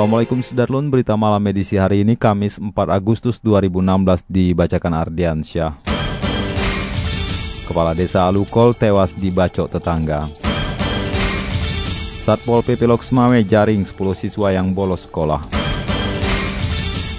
Assalamualaikum Sudarlun, berita malam edisi hari ini Kamis 4 Agustus 2016 dibacakan Ardian Syah. Kepala Desa Alukol tewas dibacok tetangga. Satpol PP Loksmawe jaring 10 siswa yang bolos sekolah.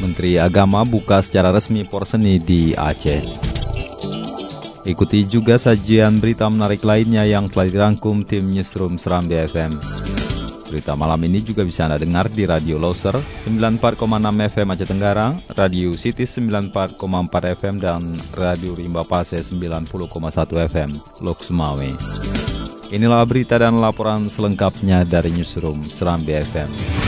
Menteri Agama buka secara resmi porseni di Aceh. Ikuti juga sajian berita menarik lainnya yang telah dirangkum tim Newsroom Seram BFM. Berita malam ini juga bisa Anda dengar di Radio Loser 94,6 FM Aceh Tenggara, Radio City 94,4 FM, dan Radio Rimba Pase 90,1 FM Loksmawe. Inilah berita dan laporan selengkapnya dari Newsroom Serambi FM.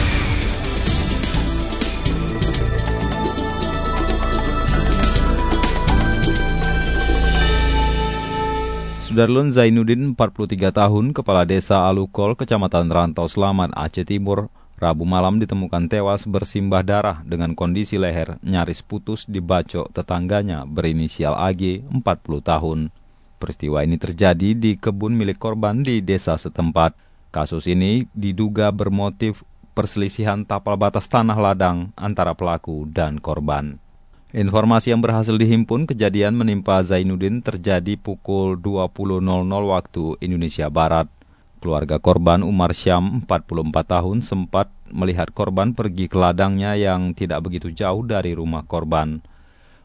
Sudarlun Zainuddin, 43 tahun, kepala desa Alukol, kecamatan Rantau Selamat, Aceh Timur, Rabu malam ditemukan tewas bersimbah darah dengan kondisi leher nyaris putus dibacok tetangganya berinisial AG, 40 tahun. Peristiwa ini terjadi di kebun milik korban di desa setempat. Kasus ini diduga bermotif perselisihan tapal batas tanah ladang antara pelaku dan korban. Informasi yang berhasil dihimpun kejadian menimpa Zainuddin terjadi pukul 20.00 waktu Indonesia Barat. Keluarga korban Umar Syam, 44 tahun, sempat melihat korban pergi ke ladangnya yang tidak begitu jauh dari rumah korban.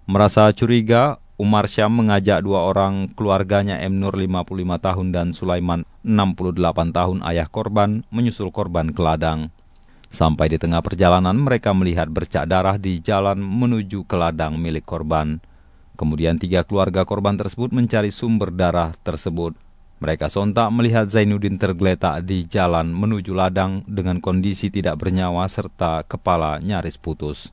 Merasa curiga, Umar Syam mengajak dua orang keluarganya M. Nur 55 tahun dan Sulaiman 68 tahun ayah korban menyusul korban ke ladang. Sampai di tengah perjalanan mereka melihat bercak darah di jalan menuju ke ladang milik korban. Kemudian tiga keluarga korban tersebut mencari sumber darah tersebut. Mereka sontak melihat Zainuddin tergeletak di jalan menuju ladang dengan kondisi tidak bernyawa serta kepala nyaris putus.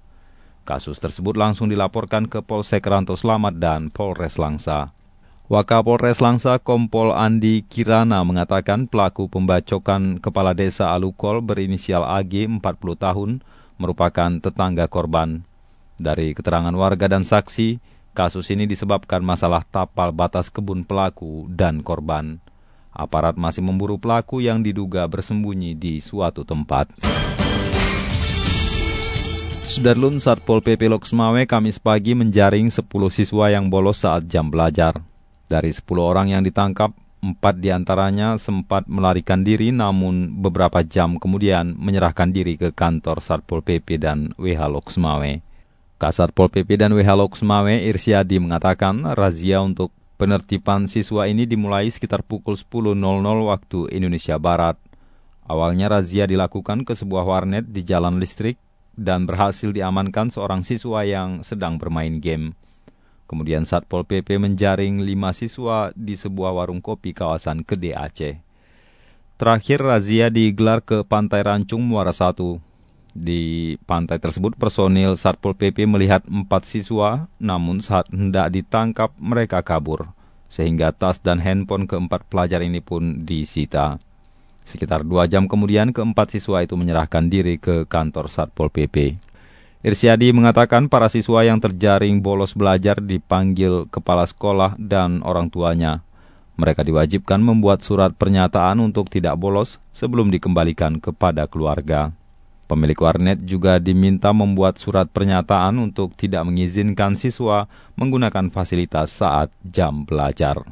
Kasus tersebut langsung dilaporkan ke Polsek Ranto Selamat dan Polres Langsa. Wakapolres Langsa Kompol Andi Kirana mengatakan pelaku pembacokan kepala desa Alukol berinisial AG 40 tahun merupakan tetangga korban. Dari keterangan warga dan saksi, kasus ini disebabkan masalah tapal batas kebun pelaku dan korban. Aparat masih memburu pelaku yang diduga bersembunyi di suatu tempat. Sudarlun Satpol PP Loksmawe Kamis pagi menjaring 10 siswa yang bolos saat jam belajar. Dari 10 orang yang ditangkap, empat di antaranya sempat melarikan diri namun beberapa jam kemudian menyerahkan diri ke kantor Satpol PP dan WH Loksmawe. Kasatpol PP dan WH Loksmawe Irsyadi mengatakan razia untuk penertiban siswa ini dimulai sekitar pukul 10.00 waktu Indonesia Barat. Awalnya razia dilakukan ke sebuah warnet di jalan listrik dan berhasil diamankan seorang siswa yang sedang bermain game. Kemudian Satpol PP menjaring lima siswa di sebuah warung kopi kawasan Kede Aceh. Terakhir razia digelar ke Pantai Rancung Muara Satu. Di pantai tersebut personil Satpol PP melihat empat siswa, namun saat hendak ditangkap mereka kabur. Sehingga tas dan handphone keempat pelajar ini pun disita. Sekitar dua jam kemudian keempat siswa itu menyerahkan diri ke kantor Satpol PP. Irsyadi mengatakan para siswa yang terjaring bolos belajar dipanggil kepala sekolah dan orang tuanya. Mereka diwajibkan membuat surat pernyataan untuk tidak bolos sebelum dikembalikan kepada keluarga. Pemilik warnet juga diminta membuat surat pernyataan untuk tidak mengizinkan siswa menggunakan fasilitas saat jam belajar.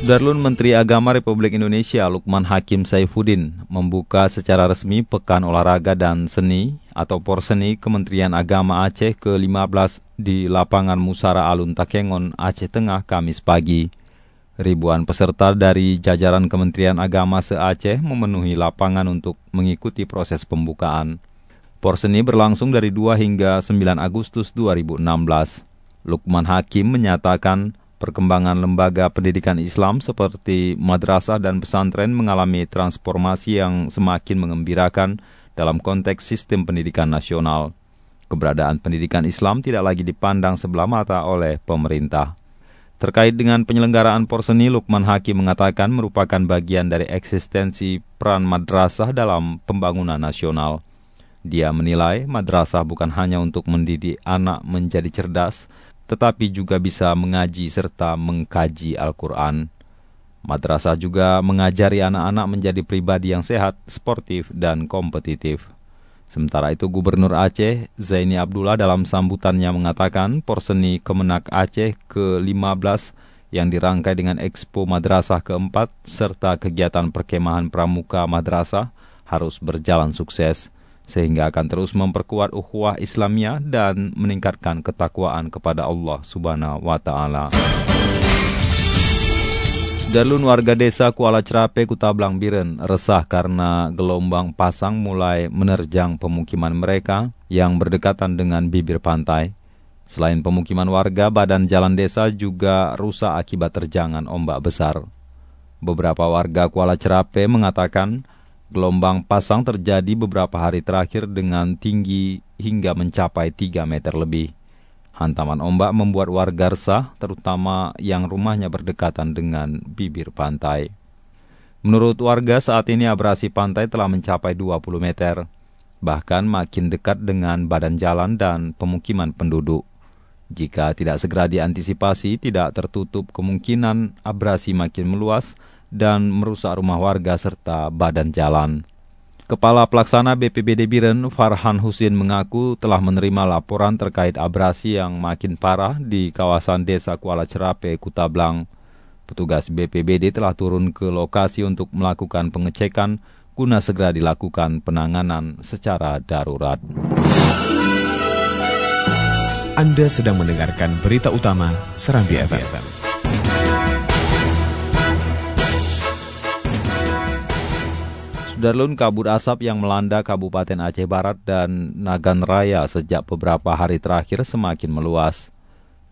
Sudarlun Menteri Agama Republik Indonesia Lukman Hakim Saifuddin membuka secara resmi Pekan Olahraga dan Seni atau Porseni Kementerian Agama Aceh ke-15 di lapangan Musara Alun Takengon, Aceh Tengah, Kamis pagi. Ribuan peserta dari jajaran Kementerian Agama se-Aceh memenuhi lapangan untuk mengikuti proses pembukaan. Porseni berlangsung dari 2 hingga 9 Agustus 2016. Lukman Hakim menyatakan Perkembangan lembaga pendidikan Islam seperti madrasah dan pesantren mengalami transformasi yang semakin mengembirakan dalam konteks sistem pendidikan nasional. Keberadaan pendidikan Islam tidak lagi dipandang sebelah mata oleh pemerintah. Terkait dengan penyelenggaraan porseni, Lukman Hakim mengatakan merupakan bagian dari eksistensi peran madrasah dalam pembangunan nasional. Dia menilai madrasah bukan hanya untuk mendidik anak menjadi cerdas, tetapi juga bisa mengaji serta mengkaji Al-Quran. Madrasah juga mengajari anak-anak menjadi pribadi yang sehat, sportif, dan kompetitif. Sementara itu Gubernur Aceh, Zaini Abdullah dalam sambutannya mengatakan porseni Kemenak Aceh ke-15 yang dirangkai dengan Expo Madrasah keempat serta kegiatan perkemahan pramuka madrasah harus berjalan sukses sehingga akan terus memperkuat ukhuwah Islamiyah dan meningkatkan ketakwaan kepada Allah Subhanahu wa taala. Darlun warga desa Kuala Cerape, Kutablang Biren resah karena gelombang pasang mulai menerjang pemukiman mereka yang berdekatan dengan bibir pantai. Selain pemukiman warga, badan jalan desa juga rusak akibat terjangan ombak besar. Beberapa warga Kuala Cerape mengatakan Gelombang pasang terjadi beberapa hari terakhir dengan tinggi hingga mencapai 3 meter lebih. Hantaman ombak membuat warga resah, terutama yang rumahnya berdekatan dengan bibir pantai. Menurut warga saat ini abrasi pantai telah mencapai 20 meter, bahkan makin dekat dengan badan jalan dan pemukiman penduduk. Jika tidak segera diantisipasi, tidak tertutup kemungkinan abrasi makin meluas dan merusak rumah warga serta badan jalan. Kepala Pelaksana BPBD Biren, Farhan Husin mengaku telah menerima laporan terkait abrasi yang makin parah di kawasan Desa Kuala Cerape, Kutablang. Petugas BPBD telah turun ke lokasi untuk melakukan pengecekan guna segera dilakukan penanganan secara darurat. Anda sedang mendengarkan berita utama Serambi FM. Sudarlun kabut asap yang melanda Kabupaten Aceh Barat dan Nagan Raya sejak beberapa hari terakhir semakin meluas.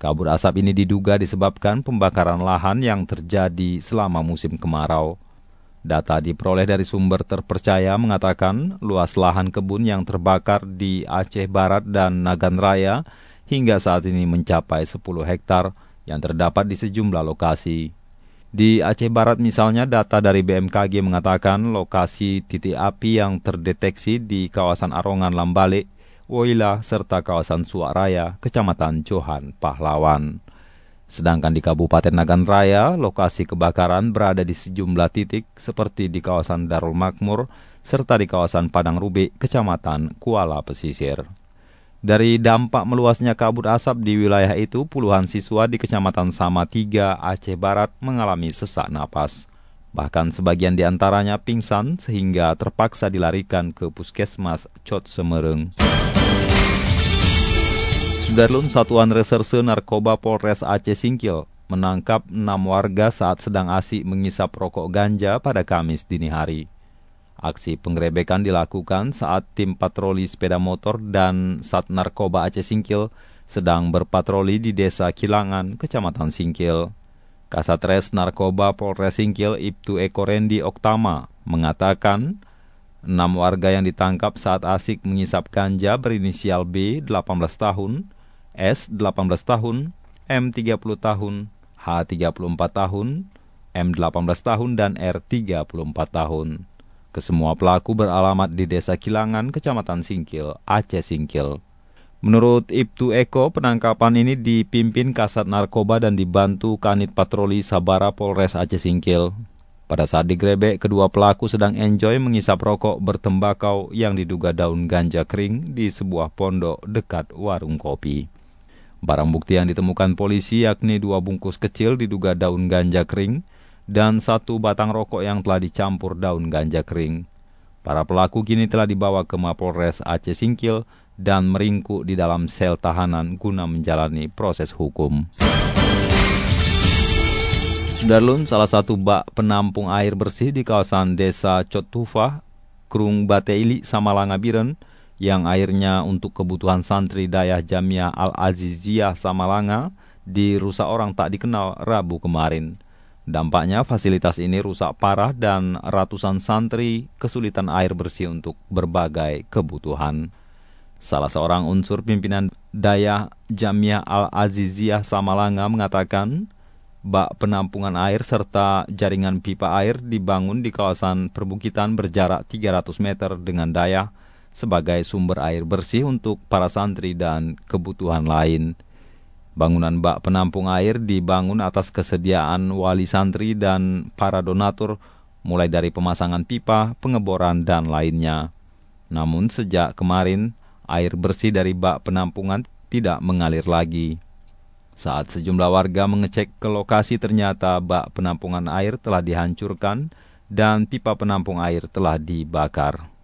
Kabut asap ini diduga disebabkan pembakaran lahan yang terjadi selama musim kemarau. Data diperoleh dari sumber terpercaya mengatakan luas lahan kebun yang terbakar di Aceh Barat dan Nagan Raya hingga saat ini mencapai 10 hektar yang terdapat di sejumlah lokasi. Di Aceh Barat misalnya data dari BMKG mengatakan lokasi titik api yang terdeteksi di kawasan Arongan Lambale, Woila, serta kawasan Suaraya, Kecamatan Johan, Pahlawan. Sedangkan di Kabupaten Nagan Raya, lokasi kebakaran berada di sejumlah titik seperti di kawasan Darul Makmur, serta di kawasan Padang Rubi, Kecamatan Kuala Pesisir. Dari dampak meluasnya kabut asap di wilayah itu, puluhan siswa di Kecamatan Sama-3, Aceh Barat mengalami sesak napas. Bahkan sebagian di antaranya pingsan sehingga terpaksa dilarikan ke puskesmas Cot Semereng. Sudarlun Satuan Reserse Narkoba Polres Aceh Singkil menangkap enam warga saat sedang asik mengisap rokok ganja pada Kamis dini hari. Aksi penggerebekan dilakukan saat tim patroli sepeda motor dan Sat Narkoba Aceh Singkil sedang berpatroli di Desa Kilangan, Kecamatan Singkil. Kasatres Narkoba Polres Singkil Ibtu Eko Rendi Oktama mengatakan enam warga yang ditangkap saat asik mengisap ganja berinisial B 18 tahun, S 18 tahun, M 30 tahun, H 34 tahun, M 18 tahun, dan R 34 tahun. Kesemua pelaku beralamat di Desa Kilangan, Kecamatan Singkil, Aceh Singkil. Menurut Ibtu Eko, penangkapan ini dipimpin Kasat Narkoba dan dibantu Kanit Patroli Sabara Polres Aceh Singkil. Pada saat digrebek, kedua pelaku sedang enjoy mengisap rokok bertembakau yang diduga daun ganja kering di sebuah pondok dekat warung kopi. Barang bukti yang ditemukan polisi yakni dua bungkus kecil diduga daun ganja kering, dan satu batang rokok yang telah dicampur daun ganja kering. Para pelaku kini telah dibawa ke Mapolres Aceh Singkil dan meringkuk di dalam sel tahanan guna menjalani proses hukum. Darlun, salah satu bak penampung air bersih di kawasan desa Cotufah, Krung Bateili, Samalanga Biren, yang airnya untuk kebutuhan santri dayah Jamiah Al-Aziziyah Samalanga dirusak orang tak dikenal Rabu kemarin. Dampaknya fasilitas ini rusak parah dan ratusan santri kesulitan air bersih untuk berbagai kebutuhan. Salah seorang unsur pimpinan daya Jamiah Al-Aziziyah Samalanga mengatakan, bak penampungan air serta jaringan pipa air dibangun di kawasan perbukitan berjarak 300 meter dengan daya sebagai sumber air bersih untuk para santri dan kebutuhan lain. Bangunan bak penampung air dibangun atas kesediaan wali santri dan para donatur, mulai dari pemasangan pipa, pengeboran, dan lainnya. Namun sejak kemarin, air bersih dari bak penampungan tidak mengalir lagi. Saat sejumlah warga mengecek ke lokasi ternyata bak penampungan air telah dihancurkan dan pipa penampung air telah dibakar.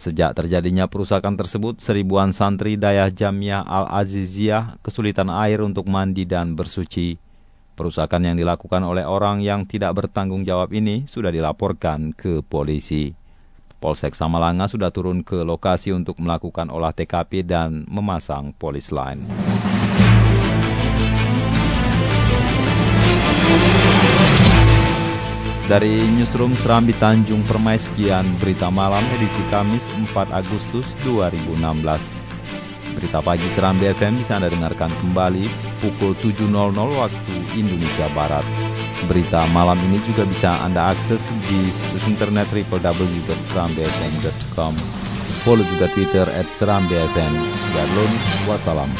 Sejak terjadinya perusakan tersebut, seribuan santri daya Jamiah Al-Aziziyah kesulitan air untuk mandi dan bersuci. Perusakan yang dilakukan oleh orang yang tidak bertanggung jawab ini sudah dilaporkan ke polisi. Polsek Samalanga sudah turun ke lokasi untuk melakukan olah TKP dan memasang polis line. Dari Newsroom Serambi Tanjung Permai sekian berita malam edisi Kamis 4 Agustus 2016. Berita pagi Serambi FM bisa Anda dengarkan kembali pukul 7.00 waktu Indonesia Barat. Berita malam ini juga bisa Anda akses di situs internet www.serambifm.com. Follow juga Twitter at Serambi FM. Darlun, wassalam.